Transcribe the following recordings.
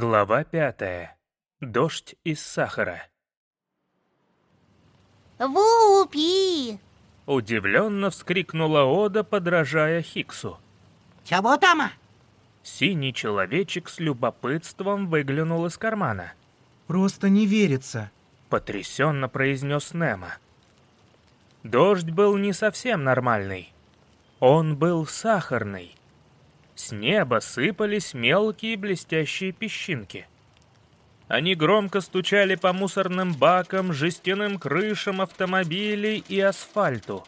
Глава пятая. Дождь из сахара. Вупи! Удивленно вскрикнула Ода, подражая Хиксу. Чего там? Синий человечек с любопытством выглянул из кармана. Просто не верится. Потрясенно произнес Немо. Дождь был не совсем нормальный. Он был сахарный. С неба сыпались мелкие блестящие песчинки. Они громко стучали по мусорным бакам, жестяным крышам автомобилей и асфальту.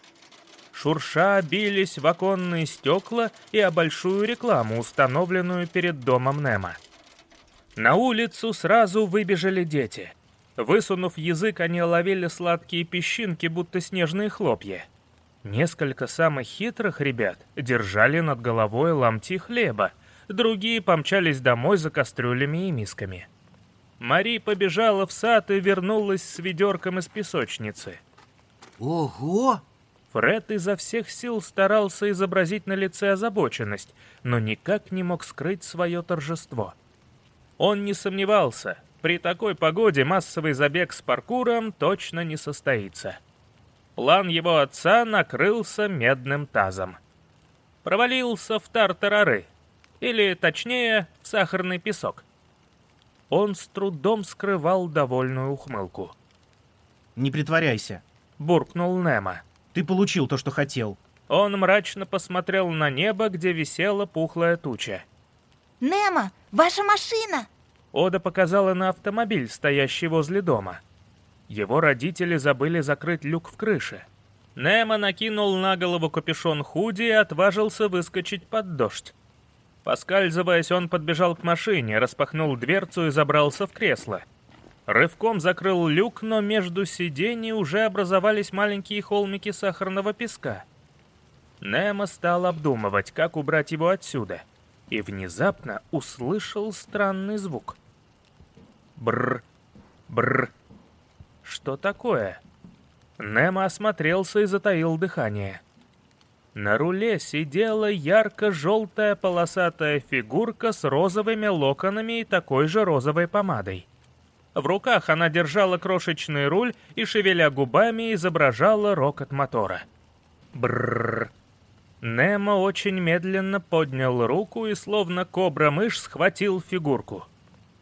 Шурша бились в оконные стекла и о большую рекламу, установленную перед домом Немо. На улицу сразу выбежали дети. Высунув язык, они ловили сладкие песчинки, будто снежные хлопья. Несколько самых хитрых ребят держали над головой ломти хлеба, другие помчались домой за кастрюлями и мисками. Мари побежала в сад и вернулась с ведерком из песочницы. Ого! Фред изо всех сил старался изобразить на лице озабоченность, но никак не мог скрыть свое торжество. Он не сомневался, при такой погоде массовый забег с паркуром точно не состоится. План его отца накрылся медным тазом. Провалился в тартарары, или, точнее, в сахарный песок. Он с трудом скрывал довольную ухмылку. Не притворяйся. Буркнул Немо. Ты получил то, что хотел. Он мрачно посмотрел на небо, где висела пухлая туча. Немо, ваша машина! Ода показала на автомобиль, стоящий возле дома. Его родители забыли закрыть люк в крыше. Немо накинул на голову капюшон худи и отважился выскочить под дождь. Поскальзываясь, он подбежал к машине, распахнул дверцу и забрался в кресло. Рывком закрыл люк, но между сидений уже образовались маленькие холмики сахарного песка. Немо стал обдумывать, как убрать его отсюда, и внезапно услышал странный звук. Бр, бр. Что такое? Немо осмотрелся и затаил дыхание. На руле сидела ярко-желтая полосатая фигурка с розовыми локонами и такой же розовой помадой. В руках она держала крошечный руль и, шевеля губами, изображала рокот мотора. Бррр. Немо очень медленно поднял руку и, словно кобра-мышь, схватил фигурку.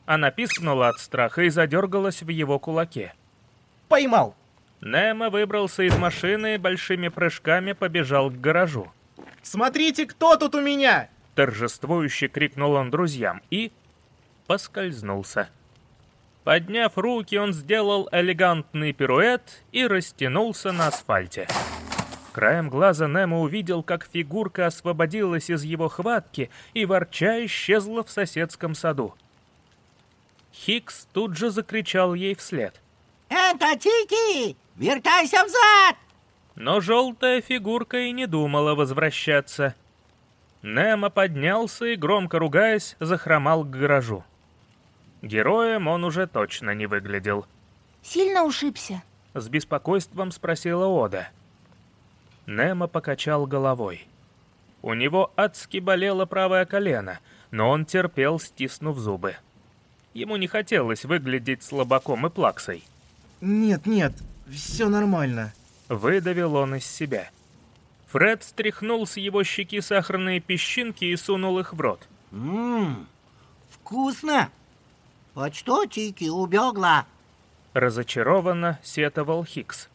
Она пискнула от страха и задергалась в его кулаке. Поймал. Немо выбрался из машины и большими прыжками побежал к гаражу. Смотрите, кто тут у меня! Торжествующе крикнул он друзьям и... поскользнулся. Подняв руки, он сделал элегантный пируэт и растянулся на асфальте. Краем глаза Немо увидел, как фигурка освободилась из его хватки и, ворча, исчезла в соседском саду. Хикс тут же закричал ей вслед — это Тики! Вертайся взад! Но желтая фигурка и не думала возвращаться. Немо поднялся и, громко ругаясь, захромал к гаражу. Героем он уже точно не выглядел. Сильно ушибся? С беспокойством спросила Ода. Немо покачал головой. У него адски болело правое колено, но он терпел, стиснув зубы. Ему не хотелось выглядеть слабаком и плаксой. Нет, нет, все нормально. Выдавил он из себя. Фред стряхнул с его щеки сахарные песчинки и сунул их в рот. Ммм, вкусно. Вот что Тики убегла? Разочарованно сетовал Хикс.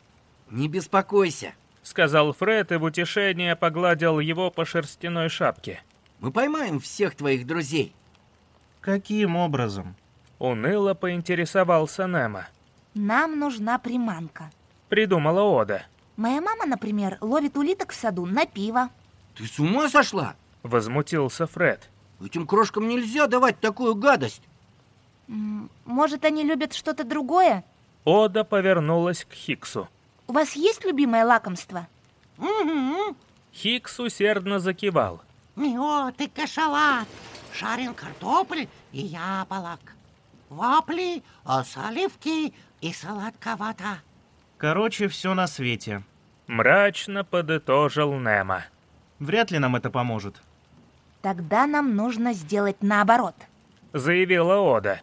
Не беспокойся, сказал Фред и в утешение погладил его по шерстяной шапке. Мы поймаем всех твоих друзей. Каким образом? Уныло поинтересовался Немо. Нам нужна приманка. Придумала Ода. Моя мама, например, ловит улиток в саду на пиво. Ты с ума сошла? Возмутился Фред. Этим крошкам нельзя давать такую гадость. Может, они любят что-то другое? Ода повернулась к Хиксу. У вас есть любимое лакомство? Угу. Хикс усердно закивал. Мед и кашалат, жарен картофель и яблок, вапли, соливки и сладковато. Короче, все на свете. Мрачно подытожил Немо. Вряд ли нам это поможет. Тогда нам нужно сделать наоборот. заявила Ода.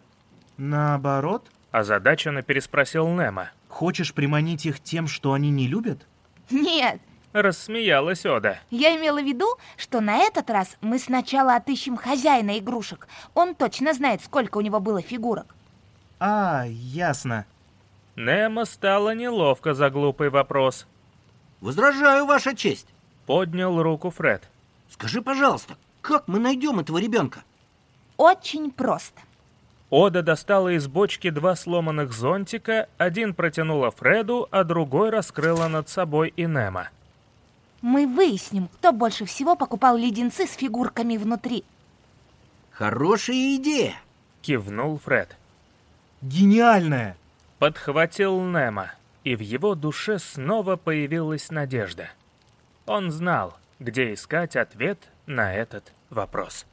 Наоборот? Озадаченно переспросил Немо. Хочешь приманить их тем, что они не любят? Нет, Рассмеялась Ода. я имела в виду, что на этот раз мы сначала отыщем хозяина игрушек. Он точно знает, сколько у него было фигурок. А, ясно. Немо стало неловко за глупый вопрос. Возражаю, Ваша честь. Поднял руку Фред. Скажи, пожалуйста, как мы найдем этого ребенка? Очень просто. Ода достала из бочки два сломанных зонтика, один протянула Фреду, а другой раскрыла над собой и Немо. Мы выясним, кто больше всего покупал леденцы с фигурками внутри. Хорошая идея. Кивнул Фред. Гениальная! Подхватил Немо, и в его душе снова появилась надежда. Он знал, где искать ответ на этот вопрос.